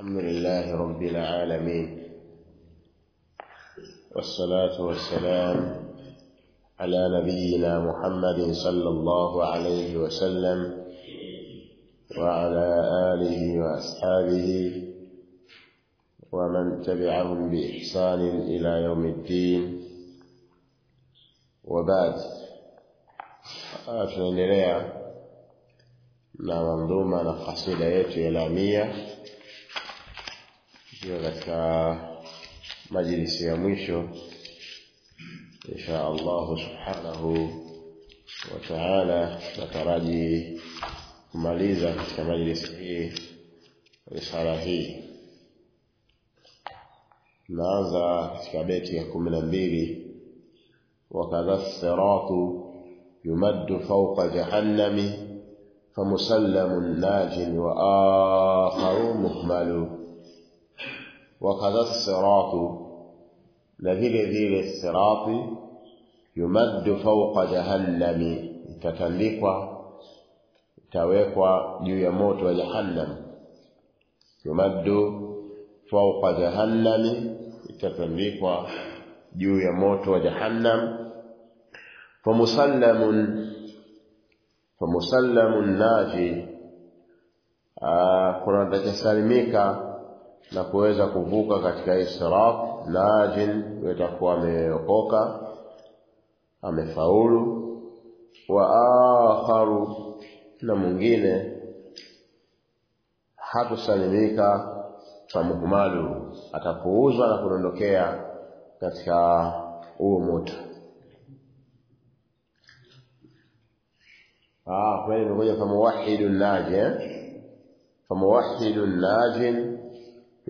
الحمد لله رب العالمين والصلاة والسلام على نبينا محمد صلى الله عليه وسلم وعلى آله وأصحابه ومن تبعهم بإحسان إلى يوم الدين. وبعد tunaendelea na mandhuma na kasida yetu ya tukiwa katika majlisi ya mwisho insha allahu subhanahu wa taala nataraji kumaliza katika majlisi hii risala hii. Tunaanza katika beti ya kumi na mbili. Wakadha siratu yumaddu fauka jahannami famusallamu najin waakharu muhmalu wakadha siratu na vile vile sirati yumaddu fauqa jahannami itatandikwa itawekwa juu ya moto wa jahannam yumaddu fauqa jahannami itatandikwa juu ya moto wa jahannam famusallamun famusallamun naji kuna atakasalimika na kuweza kuvuka katika israf najin itakuwa ameokoka amefaulu wa akharu na mwingine hakusalimika famuhmalu atapuuzwa na kudondokea katika huo moto ah kweli imekuja famuwahidun naji eh? famuwahidun najin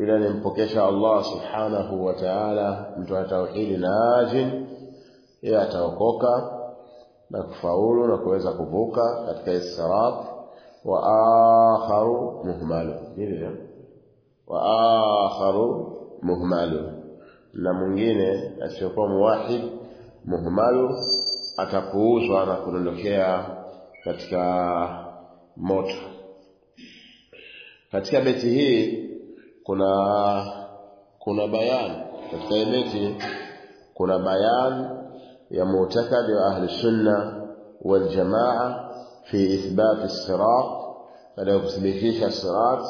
yule nimpokesha Allah subhanahu wa ta'ala mtu wa na ajin yeye ataokoka na kufaulu na kuweza kuvuka katika israf wa akharu muhmalu. Hivyo wa akharu muhmalu. Na mwingine asiyokuwa muwahid muhmalu atapuuzwa na kudondokea katika moto. Katika beti hii kuna kuna bayan katika hii beti kuna bayan ya mu'takadi wa ahli sunna wal jamaa fi ithbat as-sirat baada ya kuthibitisha sirat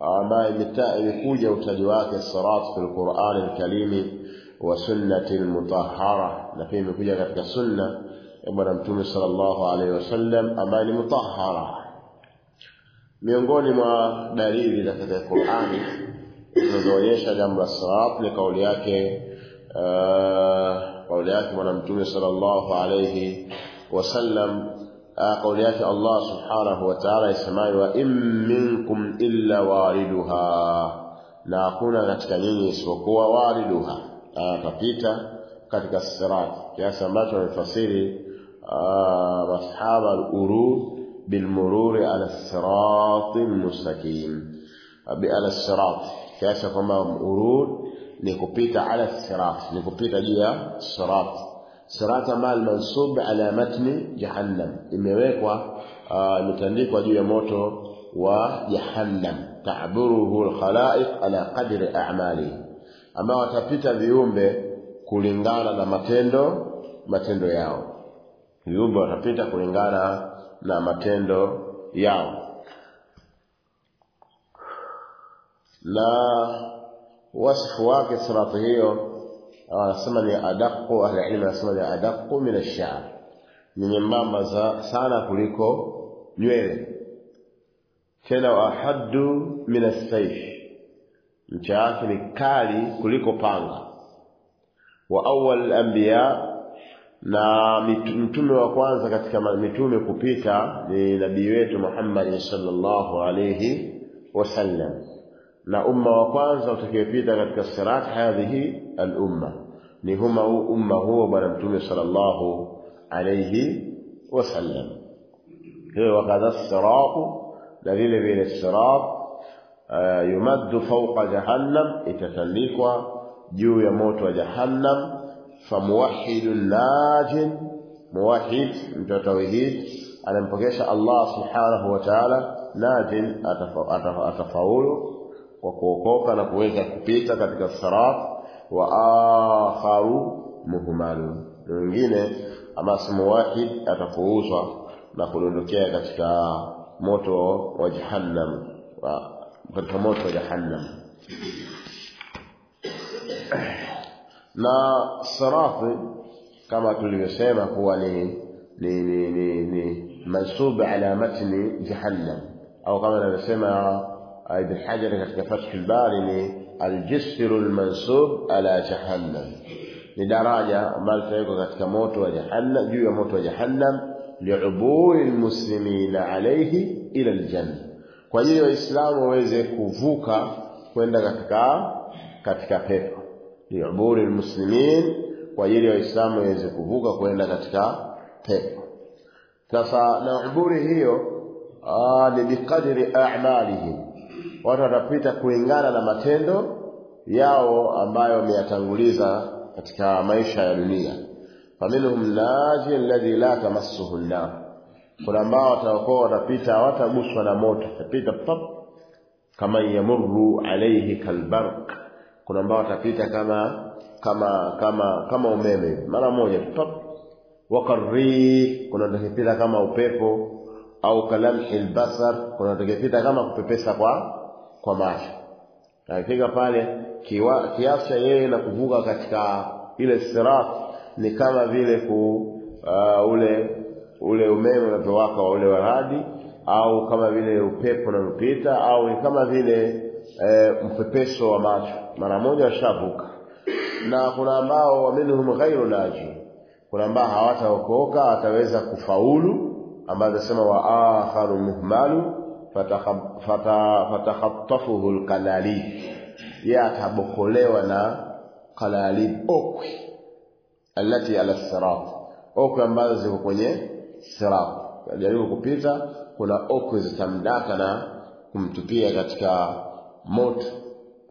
ambayo imekuja utaji wake sirat fil Qur'an al-Karimi wa sunnati al-mutahhara na pia imekuja katika sunna ya bwana mtume sallallahu alaihi wasallam ambaye ni mutahhara miongoni mwa dalili za katika Qur'ani zinazoonyesha jambo la sirat ni kauli yake kauli yake bwana mtume sallallahu alaihi wasallam kauli yake Allah subhanahu wa ta'ala isemayo wa in minkum illa wariduha na hakuna katika nyinyi isipokuwa wariduha atapita katika sirat kiasi ambacho amefasiri masahaba al-urud bilmururi ala sirat mustaqim ala sirat kiasi kwamba urud ni kupita ala sirat ni kupita juu ya sirat sirat ambayo mansub ala matni jahannam imewekwa imetandikwa juu ya moto wa jahannam ta'buruhu al-khalaiq ala qadri a'mali ambao watapita viumbe kulingana na matendo matendo yao. Viumbe watapita kulingana na matendo yao. Na wasifu wake sirati hiyo anasema ni adaqu ahli ilmu anasema ni adaqu min ash-sha'r. Ni nyembamba sana kuliko nywele. Tena waahadu min as-sayf. Ncha yake ni kali kuliko panga. Wa awwal anbiya na mtume wa kwanza katika mitume kupita ni nabii wetu Muhammad sallallahu alayhi wasallam na umma wa kwanza utakayepita katika sirat hadhihi al-umma ni huma umma huo bwana mtume sallallahu alayhi wasallam hiyo wakadha sirat na vile vile sirat yumaddu fawqa jahannam itatandikwa juu ya moto wa jahannam famuwahidun najin muwahid mtu wa anampokesha Allah subhanahu wa ta'ala atafa- atafaulu kwa kuokoka na kuweza kupita katika sirat wa akharu muhmalu. Wengine ama muwahid atafuuzwa na kudondokea katika moto wa jahannam katika moto wa jahannam na sirati kama tulivyosema kuwa ni ni ni ni, ni mansub ala matni jahannam au kama anavyosema ibn hajar katika fath al-bari ni al-jisr al-mansub ala jahannam ni daraja ambalo litawekwa katika moto wa jahannam juu ya moto wa jahannam liuburi almuslimina alayhi ila aljanna kwa hiyo waislamu waweze kuvuka kwenda katika katika pepo liuburi lmuslimin kwa ajili ya waislamu waweze kuvuka kwenda katika pepo. Sasa na uburi hiyo ni biqadri a'malihim. Watu watapita kulingana na matendo yao ambayo wameyatanguliza katika maisha ya dunia. Faminhum naji alladhi la tamassuhu an-nar. Kuna ambao watakuwa watapita wataguswa na moto watapita pap kama yamuru alayhi kalbarq kuna ambao watapita kama kama kama kama umeme. Mara moja pap wakarri kuna watakipita kama upepo au kalamhi albasar kuna watakipita kama kupepesa kwa kwa macho akifika pale kiasi yeye na kuvuka katika ile sirat ni kama vile ku uh, ule ule umeme unavyowaka wa ule waradi au kama vile upepo unavyopita au ni kama vile e, mpepeso wa macho. Mara moja washavuka. Na kuna ambao waminhum ghairu naji kuna ambao hawataokoka wataweza kufaulu. Ambao asema wa akharu muhmalu fatakhatafuhu lkalalib yeye atabokolewa na kalalib okwi alati ala sirat. Okwi ambazo ziko kwenye sirat. Jaribu kupita kuna okwi zitamdaka na kumtupia katika moto,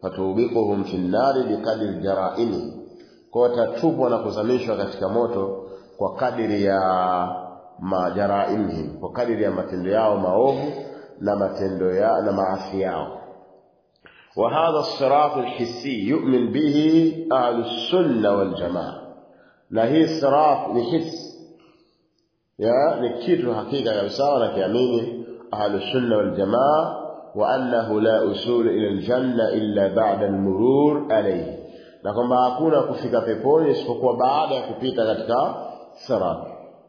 fatubikuhum fi nnari bikadiri jaraimi, kwa watatupwa na kuzamishwa katika moto kwa kadiri ya majaraimihim, kwa kadiri ya matendo yao maovu na matendo ya, na maasi yao. Wa hadha siratu lhisi yumin bihi ahlu lsunna waljamaa, na hii sirat ni hisi ya ni kitu hakika kabisa wanakiamini ahlu lsunna waljamaa وانه لا أصول إلى الجنة إلا بعد المرور عليه. نقوم باكونا كفيكا بيبوني اسفقوا بعد كفيتا لتكا سراب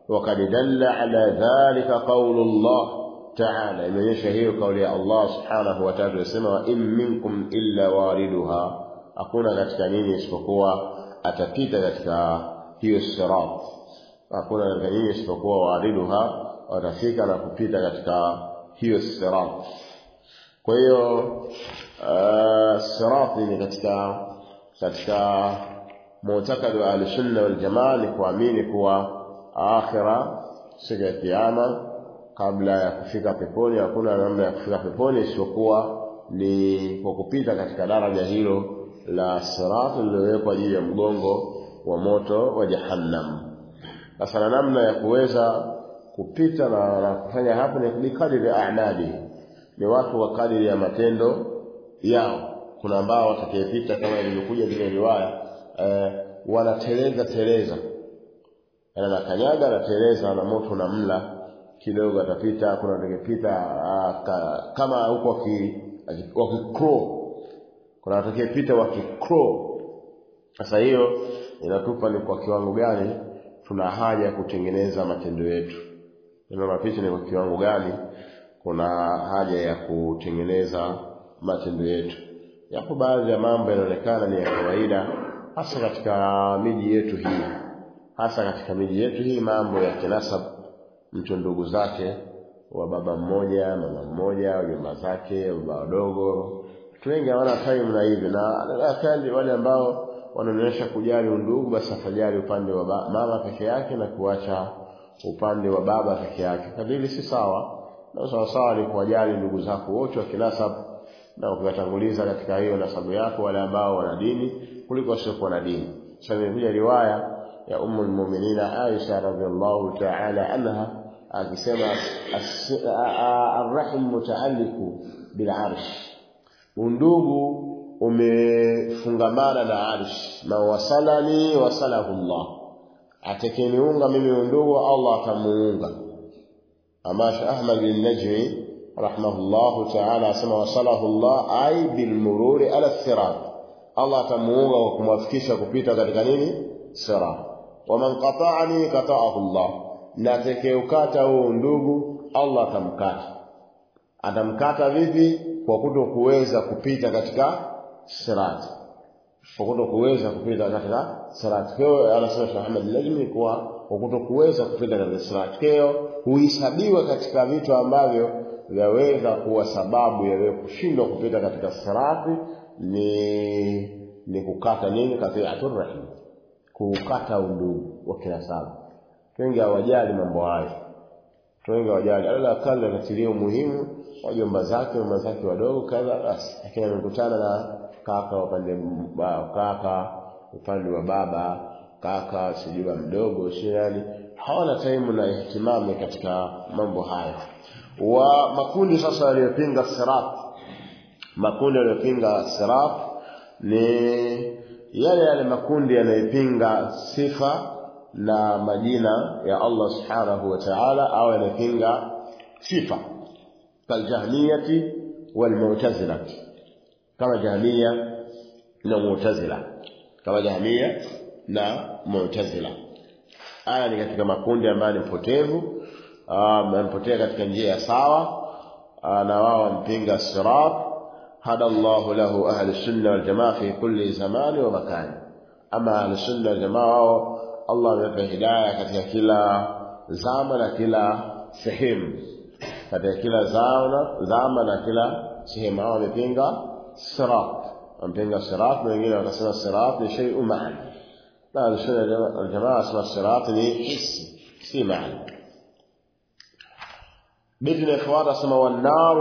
وقد دل على ذلك قول الله تعالى. إما يشهير قول الله سبحانه وتعالى وإن منكم إلا واردها. أقول لتكا نيني اسفقوا أتكيتا لتكا هي السراب أقول لتكا نيني اسفقوا واردها أتكيتا لتكا هي السراب واردها أتكيتا لتكا هي السراب kwa hiyo sirati sirat ni katika katika mu'takad wa al-sunna wal jamaa ni kuamini kuwa akhira siku ya kiyama kabla ya kufika peponi hakuna namna ya kufika peponi isipokuwa ni kwa kupita katika daraja hilo la sirati lililowekwa juu ya mgongo wa moto wa jahannam. Sasa na namna ya kuweza kupita na, na kufanya hapo ni bikadiri a'mali ni watu wa kadiri ya matendo yao. Kuna ambao watakayepita kama ilivyokuja zile riwaya eh, wanateleza teleza. Na kanyaga anateleza na moto na mla. Kidogo atapita kuna atakayepita ka, kama huko wakikro kuna atakayepita wakikro sasa hiyo inatupa ni kwa kiwango gani tuna haja ya kutengeneza matendo yetu. Neno ni kwa kiwango gani kuna haja ya kutengeneza matendo yetu. Yapo baadhi ya mambo yanaonekana ni ya kawaida hasa katika miji yetu hii. Hasa katika miji yetu hii mambo ya kinasab mtu ndugu zake wa baba mmoja mama mmoja wajomba zake baba wadogo. Watu wengi hawana time na hivi na akali wale ambao wanaonyesha kujali undugu basi afajali upande wa mama peke yake na kuacha upande wa baba peke yake. Kadiri si sawa na sawa sawa ni kuwajali ndugu zako wote wa kinasab na ukiwatanguliza katika hiyo nasabu yako wale ambao wana dini kuliko wasiokuwa na dini. Sasa riwaya ya ummu lmuminina Aisha radhiallahu ta'ala anha akisema arrahim mutaalliku bil arsh undugu umefungamana na arsh. Man wasalani wasalahu Allah. Atakeniunga mimi undugu Allah atamuunga Amash Ahmad bin Najmi rahimahullahu ta'ala asema wasalahu Allah ai bilmururi ala sirat. Allah atamuunga kwa kumwafikisha kupita katika nini? Sirat. Waman qata'ani qata'ahu Allah. Na atakayeukata huo ndugu Allah atamkata. Atamkata vipi? Kwa kuto kuweza kupita katika sirati, kwa kuto kuweza kupita katika sirati. kwa hiyo anasema Sheikh Ahmad Najmi kwa kwa kutokuweza kupenda kwa huhesabiwa katika vitu ambavyo vyaweza kuwa sababu ya wewe kushindwa kupita katika sirati ni ni kukata nini? Katiatu rahim. Kukata undugu wa kila saba wengi hawajali mambo hayo. Wengi hawajali. Ala kale anatilia umuhimu wajomba zake mama zake wadogo kadha basi lakini amekutana na kaka upande kaka upande wa baba kaka sijui mdogo sio hawana taimu na ihtimami katika mambo haya wa makundi sasa yaliyopinga sirat makundi yaliyopinga sirat ni yale yale makundi yanayopinga sifa na majina ya Allah subhanahu wa ta'ala au yanayopinga sifa. Kaljahmiyati walmu'tazila kama jahmiya na mu'tazila. Kama jahmiya na mu'tazila. Haya ni katika makundi ambayo ni mpotevu amepotea katika njia ya sawa na wao wampinga sirat. Hada Allahu lahu ahli sunna wal jamaa fi kulli zamani wa makani. Ama ahli sunna wal jamaa wao Allah amewapa hidayah katika kila zama na kila sehemu. Katika kila zama zama na kila sehemu. Hao wamepinga sirat. Wamepinga sirat na wengine wakasema sirat ni shay'un ma'an لا الشيء الجماعة اسمه الصراط دي حسي سي معنى. بإذن إخوات اسمه والنار.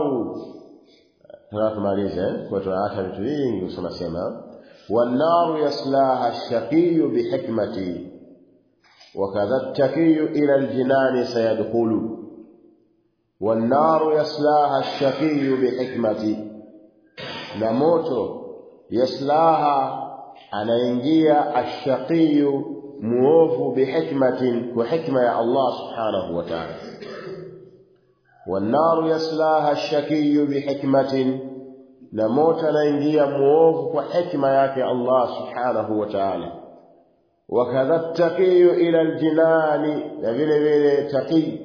هناك ماليزة كنت أعطي بتوين اسمه سيما والنار يصلاها الشقي بحكمتي. وكذا التقي إلى الجنان سيدخل. والنار يصلاها الشقي بحكمتي. نموت يصلاها anaingia ashaqiyu muovu bihikmatin kwa hikma ya Allah subhanahu wa والنار يسلاها الشقي بحكمة لموت لينجي موف وحكمة يا الله سبحانه وتعالى وكذا التقي إلى الجنان لذي لذي تقي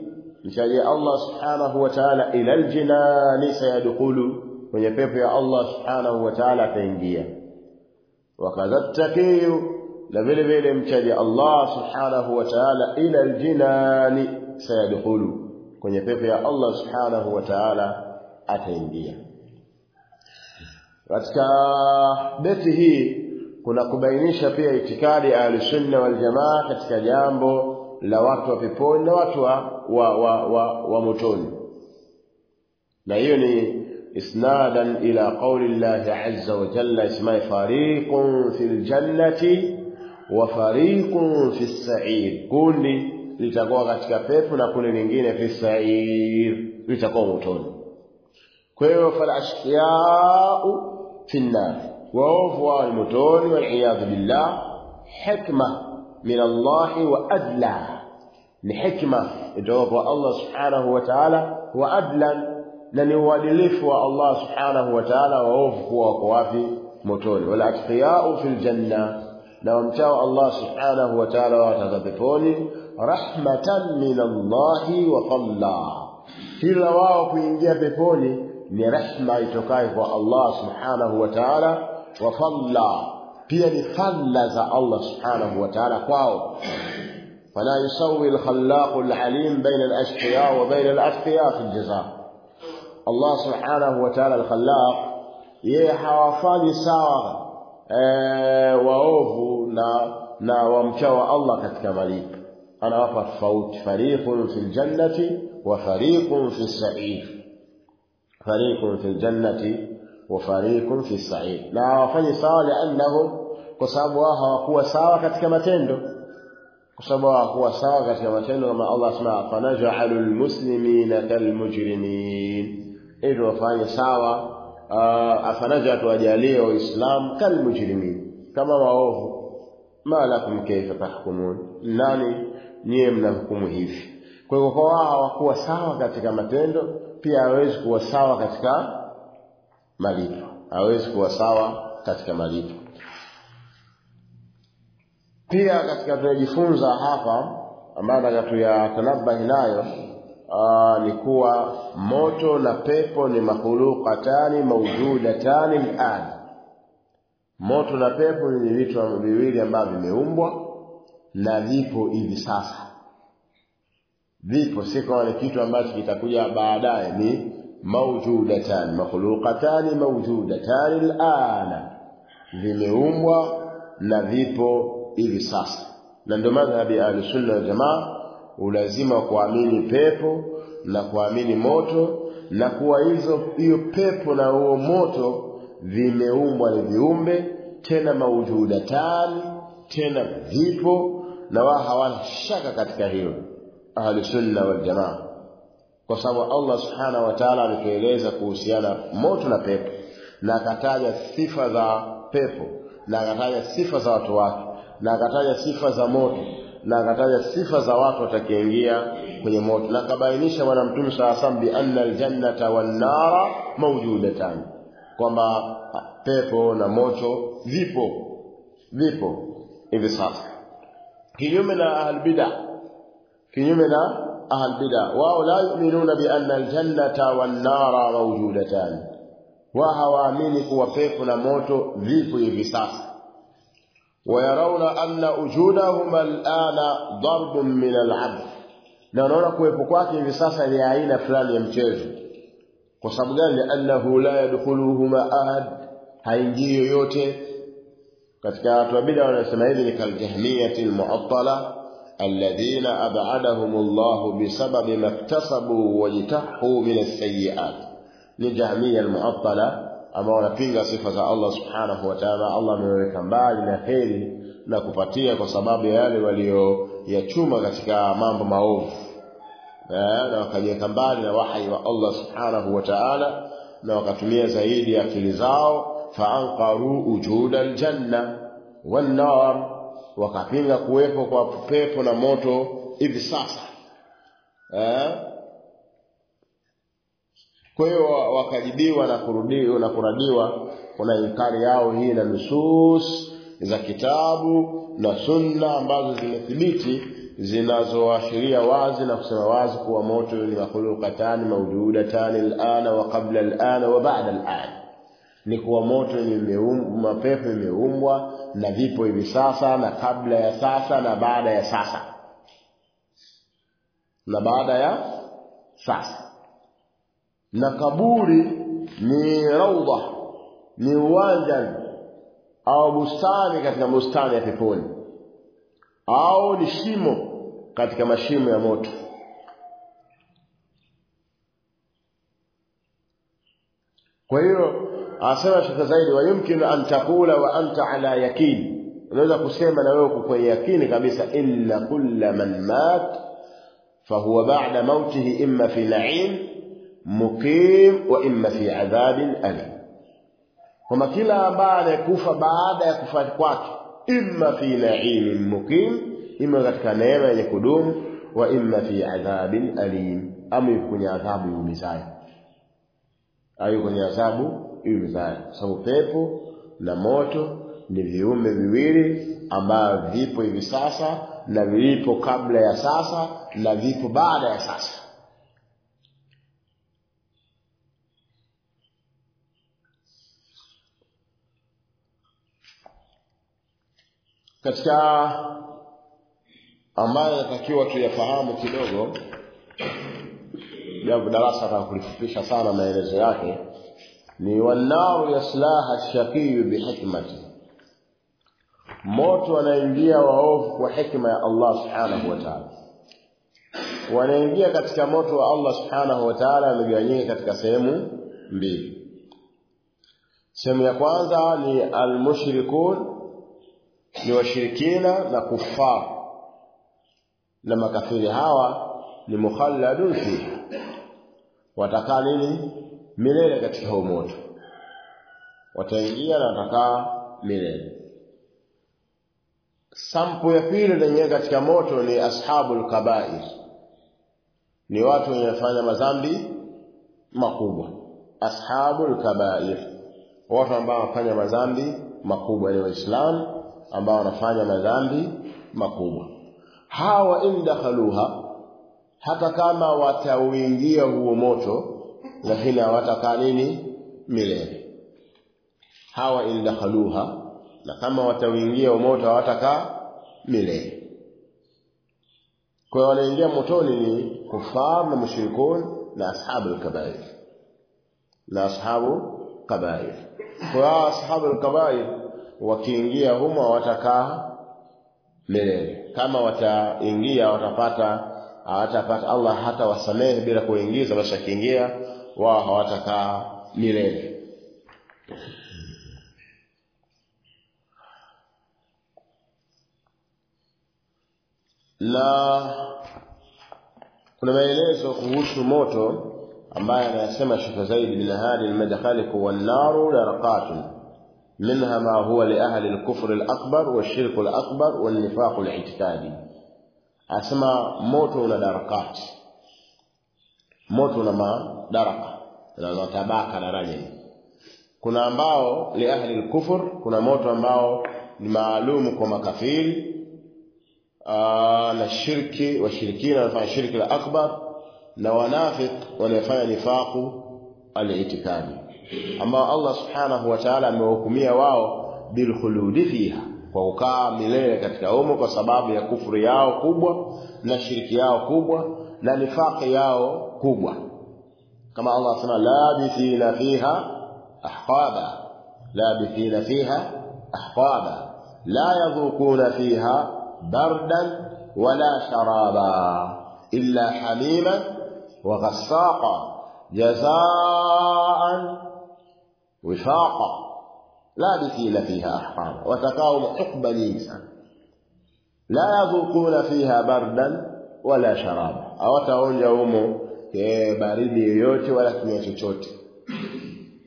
لشيء الله سبحانه وتعالى إلى الجنان سيدخل ويبيب يا الله سبحانه وتعالى تينجيه wakadha taqiyu na vile vile mchaji Allah subhanahu wa ta'ala ila aljinani sayadkhulu. Kwenye pepo ya Allah subhanahu wa ta'ala ataingia. Katika beti hii kuna kubainisha pia itikadi ya ahlusunna wal jamaa katika jambo la watu wa peponi na watu wa, wa, wa, wa, wa motoni. Na hiyo ni إسنادا إلى قول الله عز وجل اسمه فريق في الجنة وفريق في السعير. كوني لتقوى غتك فيفنا كوني ننجين في السعير. لتقوى موتون. كيف فالأشقياء في النار؟ ووفوا المتون والعياذ بالله. حكمة من الله وأدلى لحكمة إذا الله سبحانه وتعالى. وأدلى na ni uadilifu wa Allah subhanahu wa ta'ala waovu kuwa wako wapi motoni wal atqiya'u fil janna na wamchao Allah subhanahu wa ta'ala wataza peponi rahmatan min Allah wa fadla kila wao kuingia peponi ni rehma itokayo kwa Allah subhanahu wa ta'ala wa fadla pia ni fadla za Allah subhanahu wa ta'ala kwao فلا يسوي الخلاق العليم بين الأشقياء وبين الأتقياء في الجزاء الله سبحانه وتعالى الخلاق يحافظي سوا آه وأوفو نا نا ومشوا الله كتك مليك أنا وقف فوت فريق في الجنة وفريق في السعير. فريق في الجنة وفريق في السعير. لا وفني سوا لأنهم كسابواها وقوة سوا كتك متندو kusabwa kuwa sawa katika matendo kama Allah asema fanajalul muslimina kal mujrimin ili wafanye sawa. Uh, afanaja atuwajalie waislamu kalmujrimin. Kama waovu ma lakum kaifa tahkumun? Nani? Nyie mnahukumu hivi. Kwa hivyo kwa wao hawakuwa sawa katika matendo pia hawezi kuwa sawa katika malipo. Hawezi kuwa sawa katika malipo. Pia katika tunajifunza hapa ambayo nataka tuyatanabahi nayo ni kuwa moto na pepo ni makhuluqatani maujudatani al'an moto na pepo ni vitu viwili ambavyo vimeumbwa na vipo hivi sasa. Vipo si kama ni kitu ambacho kitakuja baadaye ni maujudatani makhuluqatani maujudatani lana, vimeumbwa na vipo hivi sasa. Na ndio madhhabi ya ahlusunna wal jamaa ulazima kuamini pepo na kuamini moto na kuwa hizo hiyo pepo na huo moto vimeumbwa ni viumbe tena maujudatani tena vipo na wao hawana shaka katika hilo ahlusunna wal jamaa. Kwa sababu Allah subhanahu wa ta'ala kuhusiana moto na pepo na akataja sifa za pepo na akataja sifa za watu wake na akataja sifa za moto na akataja sifa za watu watakaoingia kwenye moto. Na akabainisha bwana mtume saa salam bi anna aljannata wannara mawjudatan kwamba pepo na moto vipo vipo hivi sasa. Kinyume na ahlbida kinyume na ahlbida wao la yu'minuna bi anna aljannata wannara mawjudatan wa hawaamini kuwa pepo na moto vipo hivi sasa ويرون أن وجودهما الآن ضرب من العبث na wanaona kuwepo kwake hivi sasa ni aina fulani ya mchezo kwa sababu gani liannahu la yadkhuluhuma ahad haingii yoyote katika watu wa bid'a wanasema hivi ni kaljahmiyati almu'attala alladhina ab'adahum Allah bisababi maktasabu wajtahu min as-sayyi'at ni jahmiya almu'attala ambao wanapinga sifa za Allah subhanahu wa ta'ala. Allah ameweka mbali na heri na kupatia kwa sababu ya yale walioyachuma katika mambo maovu. Na wakajiweka mbali na wahi wa Allah subhanahu wa ta'ala na wakatumia zaidi akili zao. Faanqaru ujuda aljanna wan nar wakapinga kuwepo kwa pepo na moto hivi sasa. Eh kwa hiyo wakajibiwa na kurudiwa na kuradiwa kuna inkari yao hii na nusus za kitabu na sunna ambazo zimethibiti zinazoashiria wazi na kusema wazi kuwa moto ni makhluqatani mawjudatani alana wa qabla alana wa ba'da alana. Ni kuwa moto ni mapepo imeumbwa na vipo hivi sasa na kabla ya sasa na baada ya sasa. Na baada ya sasa na kaburi ni raudha ni uwanja au bustani katika bustani ya peponi au ni shimo katika mashimo ya moto. Kwa hiyo asema shaka zaidi wa yumkin an taqula wa anta ala yakin. Unaweza kusema na wewe kwenye yakini kabisa inna kulla man mat fahuwa ba'da mautihi imma fi na'im muqim wa imma fi adhabin alim. Kwamba kila ambaye anayekufa baada ya kufa kwake imma fi na'imin muqim imma katika neema yenye kudumu wa imma fi adhabin alim. Ama yuko kwenye adhabu yumizayo au kwenye adhabu yumizayo sababu pepo na moto ni viumbe viwili ambavyo vipo hivi sasa na vilipo kabla ya sasa na vipo baada ya sasa katika ambayo natakiwa tuyafahamu kidogo jambo darasa kama kulifupisha sana maelezo yake ni wanaru yaslaha shaqiyu bihikmati moto wanaingia waovu kwa hikma ya Allah subhanahu wa ta'ala. Wanaingia katika moto wa Allah subhanahu wa ta'ala amegawanyika katika sehemu mbili. Sehemu ya kwanza ni almushrikun ni washirikina na kufar na makafiri hawa ni mukhalladun fi watakaa nini? Milele katika huo moto. Wataingia na watakaa milele. Sampu ya pili lenyewe katika moto ni ashabul kabair. Ni watu wenye kufanya madhambi makubwa. Ashabul kabair. Watu ambao wafanya madhambi makubwa ni waislamu ambao wanafanya madhambi makubwa. Hawa indakhaluha hata kama watauingia huo moto lakini hawatakaa nini? Milele. Hawa indakhaluha na kama watauingia moto hawatakaa milele. Kwa wanaingia motoni ni kufar na mushrikun na ashabu lkabair na ashabu kabair. Kwa ashabu alkabair wakiingia humo watakaa milele kama wataingia watapata hawatapata Allah hata wasamehe bila kuingiza basi wakiingia wao hawatakaa milele. Na kuna maelezo kuhusu moto ambaye anayasema Shekh Zaid bin Hadi al-Madkhali kuwa an-naru daraqatun منها ما هو لأهل الكفر الأكبر والشرك الأكبر والنفاق الاعتقادي أسمى موتنا درقات. موتنا ما؟ درق نتباك لرجل كنا أمباو لأهل الكفر كنا موت أمباو لمعلوم كما كفيل آه، للشرك والشركين ونفع الشرك الأكبر. نوانافق ونفع نفاق الاعتقادي ambao Allah subhanahu wa ta'ala amewahukumia wao bil khuludi fiha kwa kukaa milele katika umo kwa sababu ya kufuru yao kubwa na shiriki yao kubwa na nifaqi yao kubwa kama Allah anasema labithina fiha ahqaba labithina fiha ahqaba la yadhuquna fiha بردا ولا شرابا إلا حميما وغساقا wifaqa labithina fiha ahqama, watakao hukba nyingi sana. La yadhukuna fiha bardan wala sharaba, hawataonja humo e, baridi yoyote wala kinywa chochote,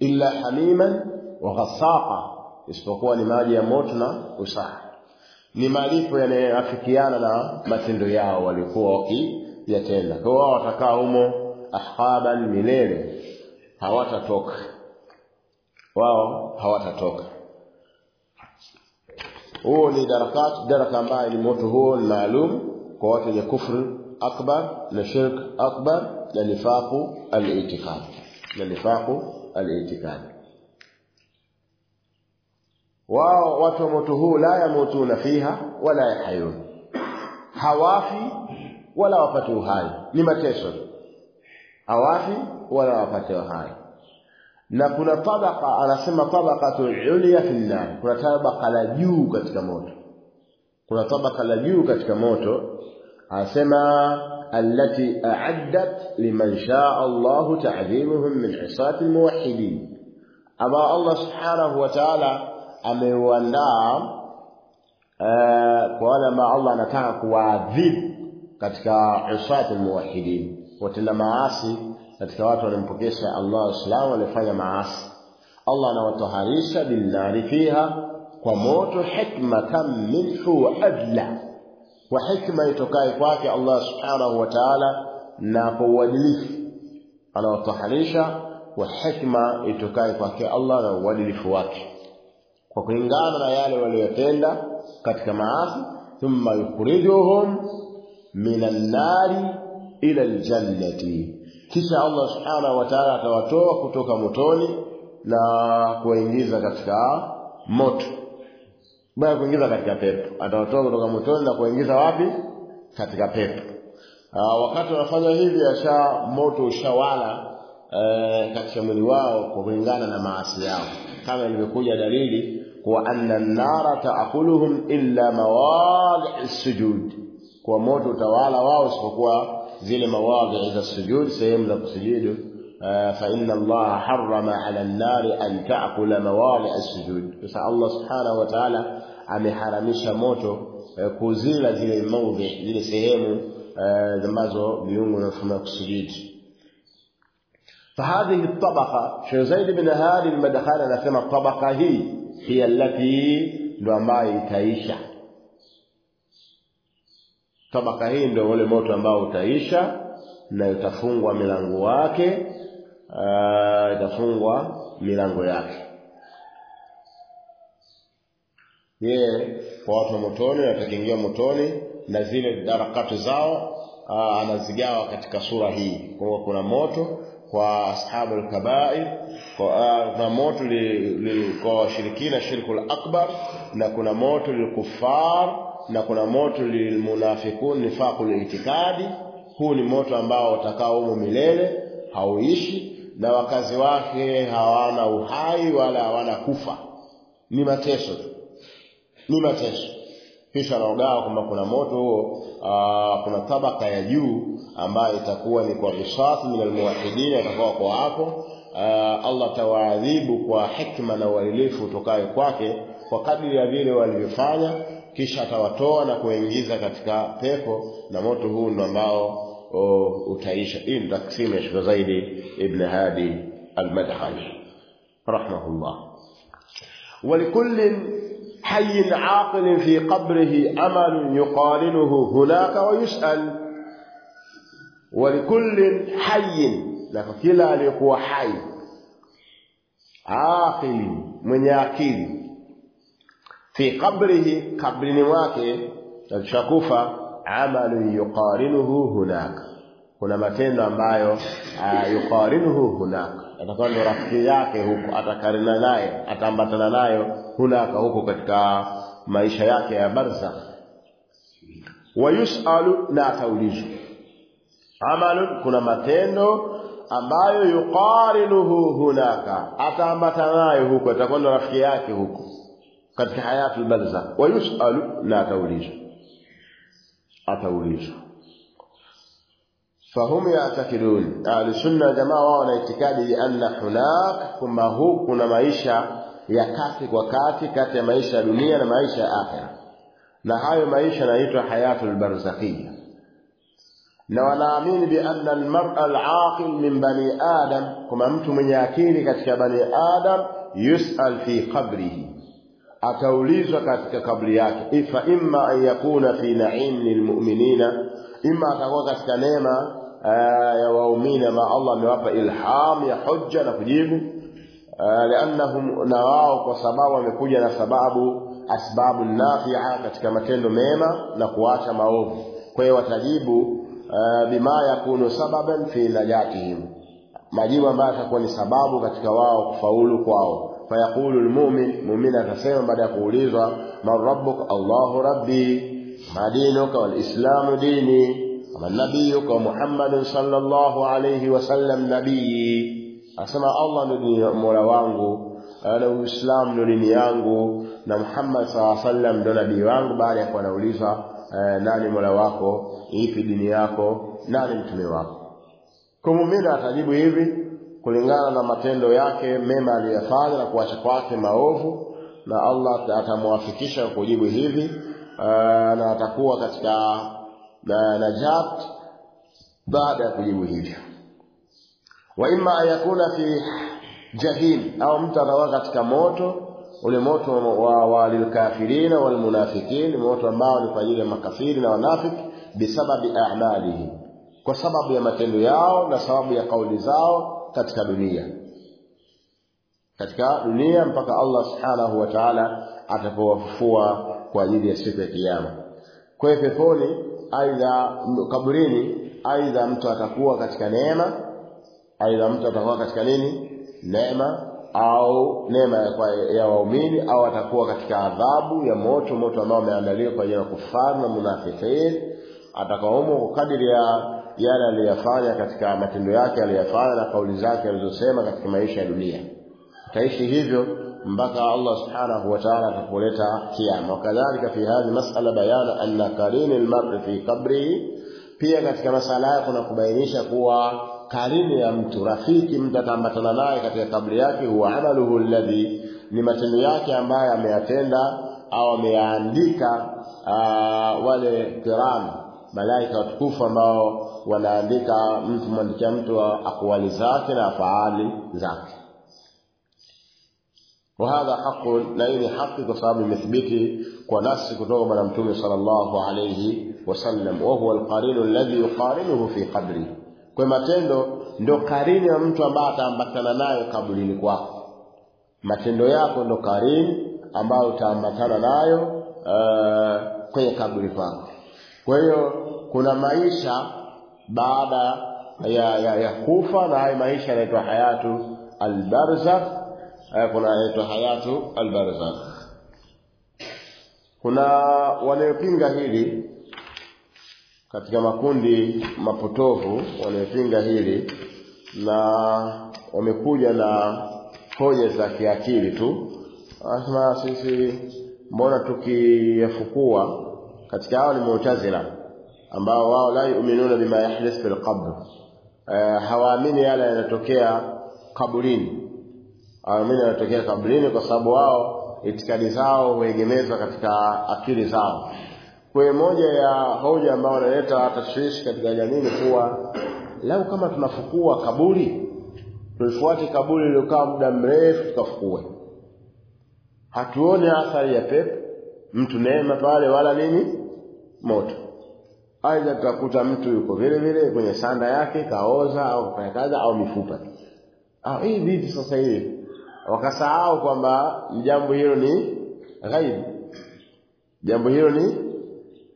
illa hamiman wa isipokuwa ni maji ya moto na usaha. Ni malipo yanayoafikiana na matendo yao walikuwa wakiyatenda. Kwa wao watakaa humo ahaban milele, hawatatoka. Wao, hawatatoka. Huo ni darakat, daraka ambayo ni moto huo maalum kwa watu wenye kufru akbar na shirk akbar na nifaqu al-i'tiqad na nifaqu al-i'tiqad wao watu wa moto huu la yamutuna fiha wala yahayun hawafi wala wapate uhai ni mateso hawafi wala wapate uhai na kuna tabaka anasema tabaqatu ulya fi nar kuna tabaka la juu katika moto kuna tabaka la juu katika moto anasema allati a'addat liman shaa Allah ta'dhimuhum min isati almuwahhidin ama Allah subhanahu wa ta'ala ameuandaa uh, kwa wale ambao Allah anataka kuwaadhibu katika usati almuwahhidin watenda maasi katika watu wanampokesha Allah Uislamu walifanya maasi Allah anawataharisha binnari fiha kwa moto hikmatan minhu wa adla kwa hikma itokaye kwake Allah subhanahu wa ta'ala na kwa uadilifu anawataharisha kwa hikma itokaye kwake Allah na uadilifu wake kwa kulingana na yale waliyotenda katika maasi thumma yukhrijuhum minan nari ila aljannati kisha Allah subhanahu wa ta'ala atawatoa kutoka motoni na kuwaingiza katika moto. Baada kuingiza katika pepo. Atawatoa kutoka motoni na kuwaingiza wapi? Katika pepo. Aa, wakati wanafanya hivi asha moto ushawala e, katika mwili wao kwa kulingana na maasi yao. Kama ilivyokuja dalili kwa anna nara taakuluhum illa mawadi sujud. Kwa moto utawala wao isipokuwa ذل مواضع السجود سيملك سجوده. آه، فإن الله حرم على النار أن تعقل مواضع السجود. بس الله سبحانه وتعالى عم حرمش موته آه، كوزيل ذل موضع ذل سهيمه آه، ذمازو بيومنا فما كسجيد فهذه الطبقة شو زيد بن هاري المدخل أنا الطبقة هي هي التي لما يتعيشها tabaka hii ndio ule moto ambao utaisha na utafungwa milango wake uh, itafungwa milango yake. Yeye kwa watu wa motoni watakiingia motoni na zile darakati zao uh, anazigawa katika sura hii. Kwa kuna moto kwa ashabu alkabair kuna uh, moto li, li, kwa washirikina shirku akbar na kuna moto lilkufar na kuna moto lilmunafikun nifaqul itikadi. Huu ni moto ambao utakao humo milele hauishi na wakazi wake hawana uhai wala hawana kufa. Ni mateso ni mateso. Kisha anaogawa kwamba kuna moto huo kuna tabaka ya juu ambayo itakuwa ni kwa risasi min almuwahidin atakuwa kwa hapo. Allah tawaadhibu kwa hikma na uadilifu utokayo kwake kwa kadiri ya vile walivyofanya kisha atawatoa na kuingiza katika pepo na moto huu ndo ambao utaisha hii ni taksimu ya Sheikh Zaidi ibn Hadi al-Madkhali rahimahullah ولكل حي عاقل في قبره أمل يقارنه هناك ويسأل ولكل حي لكلا aliyekuwa hai عاقل mwenye akili fi qabrihi kabrini mwake akishakufa amalu yuqarinuhu hunaka kuna matendo ambayo uh, yuqarinuhu hunaka atakuwa ndo rafiki yake huko atakarina naye ataambatana nayo hunaka huko katika maisha yake ya barzakh. Wayusalu na ataulizwa. Amalu kuna matendo ambayo yuqarinuhu hunaka. Ataambatana nayo huko atakuwa ndo rafiki yake huko katika hayatu barzakh wayusalu na ataulizwa ataulizwa فهم يعتقدون أهل السنة jamaa wao na itikadi anna hunak kwamba huu kuna maisha ya kati kwa kati kati ya maisha ya dunia na maisha ya akhera na hayo maisha yanaitwa hayatul barzakhia na wanaamini bi anna almar'a alaqil min bani adam kama mtu mwenye akili katika bani adam yus'al fi qabrihi ataulizwa katika kabli yake fa imma an yakuna fi na'im lilmu'minina imma atakuwa katika neema ya waumini ambao Allah amewapa ilham ya hujja na kujibu liannahum na wao kwa sababu wamekuja na sababu asbabu nafi'a katika matendo mema na kuacha maovu. Kwa hiyo watajibu bima yakunu sababan fi najatihim. Majibu ambayo atakuwa ni sababu katika wao kufaulu kwao fayaqulu lmumin mu'min atasema baada ya kuulizwa manrabuka Allahu rabbi madinuka walislamu dini amanabiyuka Muhammadun sallallahu alaihi wasallam nabii. Asema Allah ndio mola wangu na uislamu ndio dini yangu na Muhammad sallallahu sallam ndo nabii wangu. Baada ya kuwa naulizwa eh, nani mola wako? Ipi dini yako? Nani mtume wako? Kwa muumini atajibu hivi kulingana na matendo yake mema aliyofanya na kuacha kwake maovu na Allah atamwafikisha kujibu hivi na atakuwa katika na najat baada ya kujibu hivyo. Wa imma an yakuna fi jahim au mtu atakuwa katika moto ule moto wa walilkafirina walmunafikin moto ambao ni kwa ajili ya makafiri na wanafiki bisababi amalihi. Kwa sababu ya matendo yao na sababu ya kauli zao katika dunia. Katika dunia mpaka Allah subhanahu wa ta'ala atapowafufua kwa ajili ya siku ya kiyama. Kwa hiyo peponi aidha kaburini aidha mtu atakuwa katika neema aidha mtu atakuwa katika nini? Neema au neema ya, waumini au atakuwa katika adhabu ya moto moto ambao umeandaliwa kwa ajili ya kufaru na munafikin atakaomo kwa kadiri ya yale aliyofanya katika matendo yake aliyofanya na kauli zake alizosema katika maisha ya dunia. Ataishi hivyo mpaka Allah subhanahu wa ta'ala atakapoleta kiyama. Wakadhalika fi hadhi mas'ala bayana anna qarin almar'i fi qabrihi. Pia katika masala haya kuna kubainisha kuwa karini ya mtu rafiki mtu ataambatana naye katika kabri yake huwa amaluhu alladhi ni matendo yake ambayo ameyatenda au ameyaandika wale kiram malaika watukufu ambao wanaandika mtu mwandikia mtu akwali zake na afaali zake وهذا حق لين حق بصاب مثبتي ونص كتب من متوم صلى الله عليه وسلم وهو القرين الذي يقارنه في قبره kwa matendo ndo karini ya mtu ambaye ataambatana nayo kaburini kwako matendo yako ndo karini ambayo utaambatana nayo uh, kwenye kaburi kwako kwa hiyo kuna maisha baada ya, ya, ya kufa na haya maisha yanaitwa hayatu albarzakh. Kuna yanaitwa hayatu albarzakh. Kuna wanayopinga hili katika makundi mapotovu wanayopinga hili na wamekuja na hoja za kiakili tu. Anasema sisi mbona tukiyafukua katika hao ni mu'tazila ambao wao la yu'minuna bima yahdith fil qabr. Uh, hawaamini yale yanatokea kaburini hawaamini yanatokea kaburini kwa sababu wao itikadi zao huegemezwa katika akili zao. Kwa moja ya hoja ambayo wanaleta tashwishi katika jamii ni kuwa lau kama tunafukua kaburi tulifuate kaburi lililokaa muda mrefu tukafukue. Hatuone athari ya pepo mtu neema pale wala nini moto aidha tutakuta mtu yuko vile vile kwenye sanda yake kaoza au kufanya kazi au mifupa. Ah hii vipi sasa hivi. Wakasahau kwamba jambo hilo ni ghaibu jambo hilo ni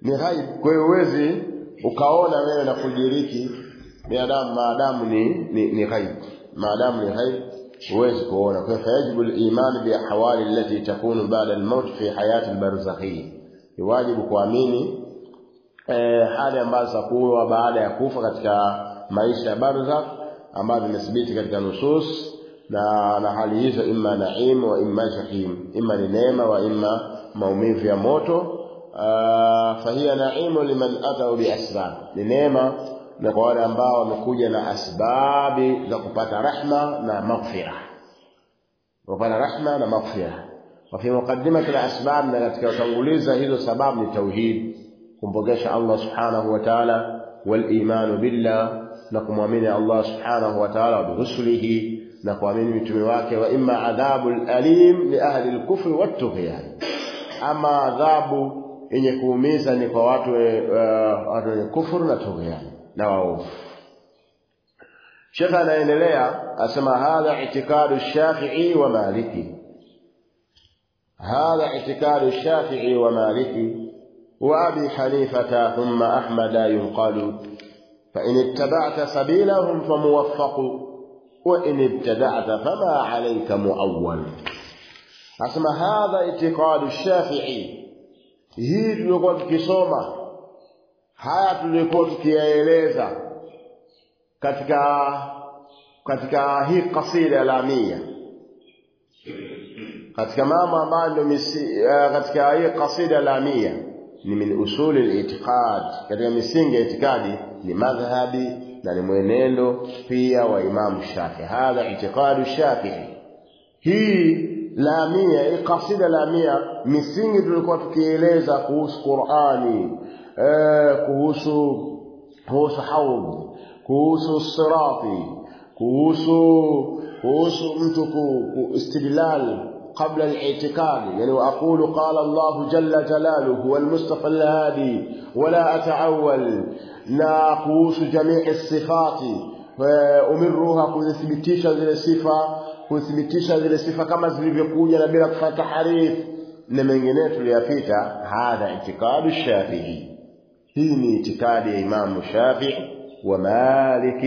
ni ghaibu kwa hiyo huwezi ukaona wewe na kujiriki binadamu maadamu ni ni, ni ghaibu maadamu ni ghaibu huwezi kuona. Kwa hiyo fayajibu al-iman bi ahwali allati takunu ba'da al-maut fi hayati al-barzakhiyya ni wajibu kuamini eh, hali ambazo zitakuwa baada ya kufa katika maisha ya barzakh ambazo zimethibiti katika nusus na na hali hizo imma naim wa imma jahim. Imma ni neema wa imma maumivu ya moto. Fahiya naimu liman atau biasbab ni neema na kwa wale ambao wamekuja na asbabi za kupata rahma na maghfira. Kupata rahma na maghfira. Wa fi muqaddimati al-asbab na katika utanguliza hizo sababu ni tauhid kumbogesha Allah subhanahu wa ta'ala walimanu billah na kumwamini Allah subhanahu wa ta'ala birusulihi na kuamini mitume wake wa imma adhabu alim li ahli al-kufri wat-tughyan ama adhabu yenye kuumiza ni kwa watu eh, watu wenye kufuru na tughyan na waovu. Shekha anaendelea asema hadha itikadu Shafi'i wa Maliki. Hadha itikadu Shafi'i wa Maliki. وأبي حنيفة ثم أحمد ينقل فإن اتبعت سبيلهم فموفق وإن ابتدعت فما عليك مؤول. اسمع هذا اعتقاد الشافعي. هيد لقد صومة haya tulikuwa tukiyaeleza katika katika hii kasida la لامية. katika mama ambayo ndio katika hii kasida la لامية. Ni min usuli al-i'tiqad. Katika misingi ya itikadi ni madhhabi na ni mwenendo pia wa Imamu Shafii. hadha i'tiqadu Shafi'i hii lamia ikasida kasida lamia misingi tulikuwa tukieleza kuhusu Qur'ani eh, kuhusu kuhusu haud kuhusu sirati kuhusu kuhusu mtu istidlal قبل الاعتقاد يعني وأقول قال الله جل جلاله هو المصطفى الهادي ولا أتعول ناقوس جميع الصفات وأمرها فأمرها كثبتيش ذي الصفة كثبتيش ذي الصفة كما زلبقوا بلا تحريف. نمنجنات اليافيتة هذا اعتقاد الشافعي. هنا اعتقاد إمام الشافع ومالك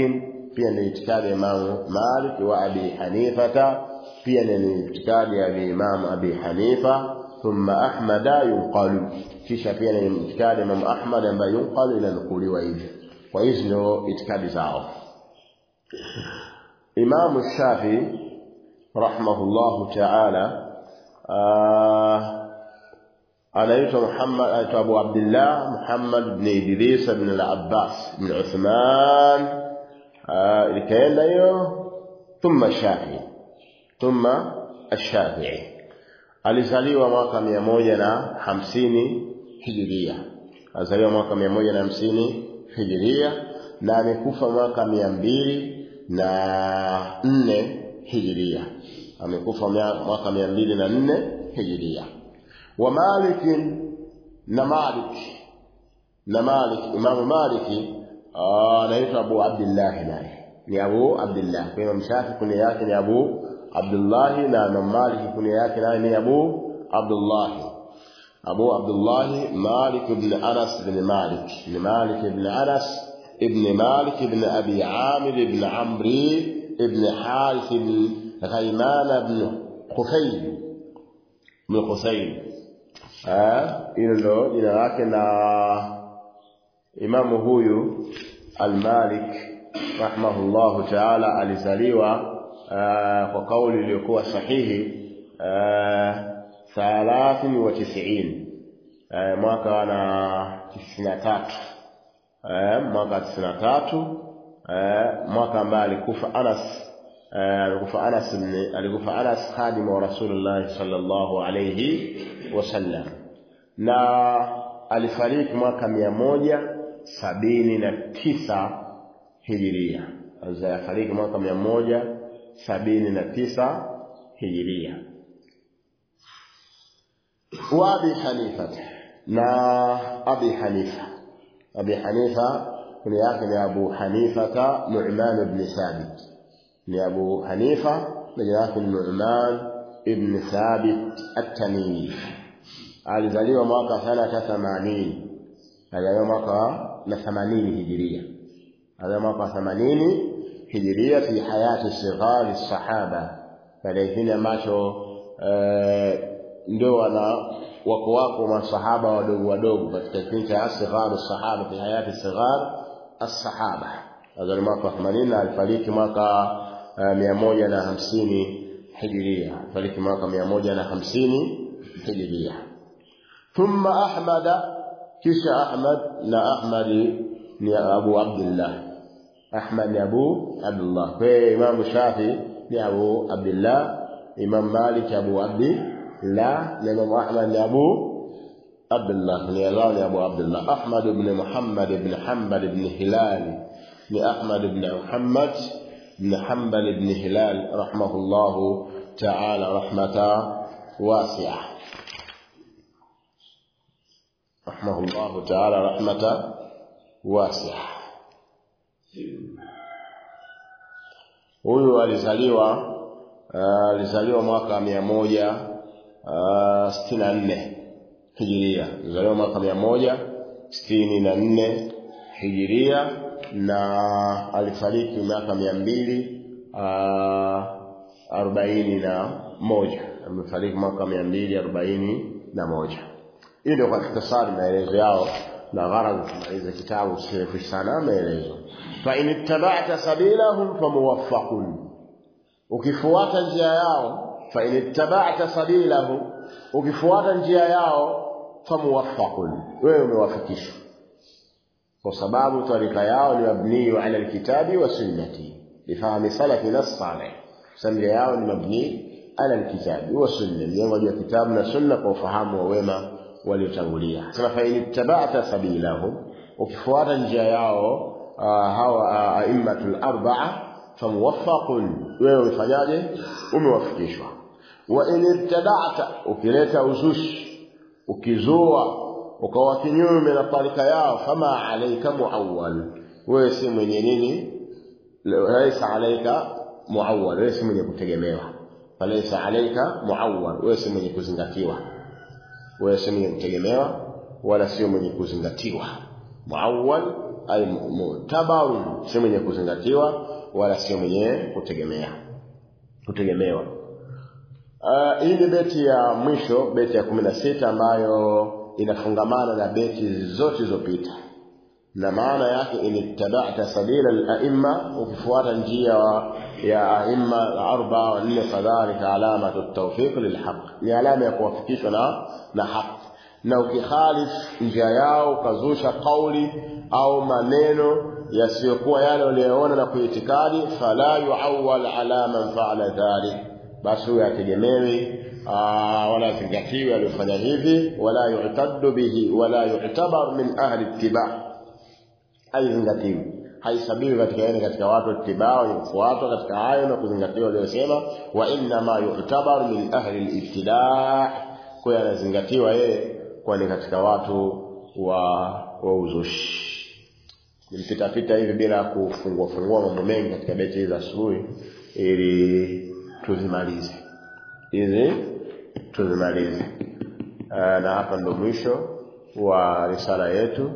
في اعتقاد إمام مالك وأبي حنيفة itikadi ya Imam Abi Hanifa thumma Ahmad yunqalu kisha pia ni itikadi Imam Ahmad ambaye yunqalu inanukuliwa hivi kwa hizo ndio itikadi zao Imam Shafi rahimahullahu ta'ala anaitwa Muhammad anaitwa Abu Abdullah Muhammad ibn Idris ibn al-Abbas ibn Uthman ikaenda hiyo thumma Shafi thumma ash-Shafi'i alizaliwa mwaka mia moja na hamsini hijiria azaliwa mwaka mia moja na hamsini hijiria na amekufa mwaka mia mbili na nne hijiria amekufa mwaka mia mbili na nne hijiria wa malikin na malik na malik imamu maliki anaitwa abu abdillahi naye ni abu abdillah kwa imam shafi kunia yake ni abu abdullahi na imam maliki kunia yake naye ni abu abdullahi abu abdullahi malik ibn anas ibn malik ni malik ibn anas ibn malik ibn abi amir ibn amri ibn harith ibn ghaiman ibn khufayl ibn khufayl hilo ndo jina lake na imamu huyu almalik rahimahullahu taala alizaliwa kwa kauli iliyokuwa sahihi thalathin wa tisiin mwaka na tisini na tatu mwaka tisini na tatu mwaka ambaye alikufa anas alikufa anas alikufa anas khadimu wa rasulillahi sallallahu alayhi wasallam na alifariki mwaka mia moja sabini na tisa hijiria. Alifariki mwaka mia moja sabini na tisa hijiria. Wa abi hanifa. Na abi hanifa. Abi hanifa kunia yake ni abu hanifata nu'man ibn thabit. Ni abu hanifa na jina lake ni nu'man ibn thabit at-tamimi. Alizaliwa mwaka sanata themanini alizaliwa mwaka na themanini hijiria. Alizaliwa mwaka hijiria fi hayati sighari sahaba katika kipindi ambacho ndio wana wako wako masahaba wadogo wadogo katika kipindi cha sighar sahaba fi hayati sighar as-sahaba alizaliwa mwaka wa themanini na alifariki mwaka mia moja na hamsini hijiria alifariki mwaka mia moja na hamsini hijiria ثم أحمد كيش أحمد لا أحمد أبو عبد الله أحمد أبو عبد الله إمام الشافعي ني أبو عبد الله إمام مالك أبو عبد الله إمام أحمد أبو عبد الله ني الله ني أبو عبد الله أحمد بن محمد بن حنبل بن هلال ني أحمد بن محمد بن حنبل بن هلال رحمه الله تعالى رحمة واسعة رحمه الله تعالى رحمة واسعة huyu alizaliwa alizaliwa mwaka mia moja sitini na nne hijiria. Alizaliwa mwaka mia moja sitini na nne hijiria na alifariki miaka mia mbili arobaini na moja. Amefariki mwaka mia mbili arobaini na moja. Hii ndio kwa kitasari maelezo yao na gharadhi kumaliza kitabu sirefushi sana maelezo in ittaba'ta sabilahum famuwaffaqun ukifuata njia yao fa in ittaba'ta sabilahum ukifuata njia yao famuwaffaqun wewe umewafikishwa kwa sababu tarika yao ni mabniyu ala alkitabi wa sunnati bifahami salafina salih njia yao ni mabni ala alkitabi wa sunna mjengo juu ya kitabu na sunna kwa ufahamu wa wema waliotangulia sema fa inittaba'ta sabilahum ukifuata njia yao hawa aimmatul arba'a famuwaffaqun wewe umefanyaje umewafikishwa. Wa inittaba'ta ukileta uzushi ukizua ukawa kinyume na tarika yao fama alaika muawwal. Wewe si mwenye nini? Laisa alaika muawwal. Wewe si mwenye kutegemewa. Falaisa alaika muawwal. Wewe si mwenye kuzingatiwa. Wewe si mwenye kutegemewa wala sio mwenye kuzingatiwa. Muawwal ay mu'tabarun si mwenye kuzingatiwa wala sio mwenye kutegemea kutegemewa. Uh, hii ni beti ya mwisho beti ya kumi na sita ambayo inafungamana na beti zote zilizopita. Na maana yake inittaba'ta sabila al-a'imma ukifuata njia ya aima al-arba wa nne kadhalika alamatu at-tawfiq lilhaq ni alama ya kuwafikishwa na na haki na ukikhalif njia yao ukazusha kauli au maneno yasiyokuwa yale waliyoona na kuitikadi fala yuawal ala man fa'ala dhalik. Basi huyo ategemewi wala azingatiwe aliyofanya hivi wala yu'taddu bihi wala yu'tabar min ahli ittiba. Haizingatiwi haisabiwi katika yale katika watu itibaa wenye kufuatwa katika hayo na kuzingatiwa waliyosema, wa inna ma yu'tabar min ahli al-ibtida' kwa hiyo anazingatiwa yeye kwani katika watu wa wa uzushi. Nilipita pita hivi bila kufungua fungua mambo mengi katika beti za asubuhi ili tuzimalize. Hizi tuzimalize. Na hapa ndo mwisho wa risala yetu.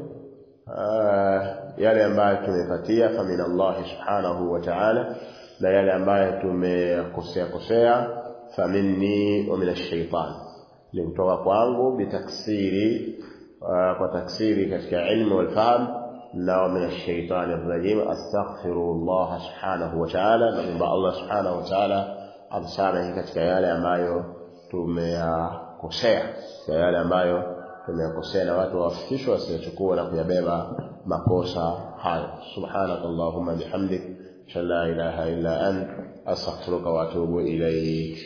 Yale ambayo tumepatia famin Allah subhanahu wa ta'ala na yale ambayo tumekosea kosea faminni wa minashaitani ni kutoka kwangu bitaksiri kwa taksiri katika ilmu wal fahm na min ash-shaytan ar-rajim astaghfirullah subhanahu wa ta'ala na Allah subhanahu wa ta'ala amsamehe katika yale ambayo tumeyakosea katika yale ambayo tumeyakosea na watu wafikishwe wasiyachukua na kuyabeba makosa hayo subhanaka allahumma bihamdik la ilaha illa ant astaghfiruka wa atubu ilayk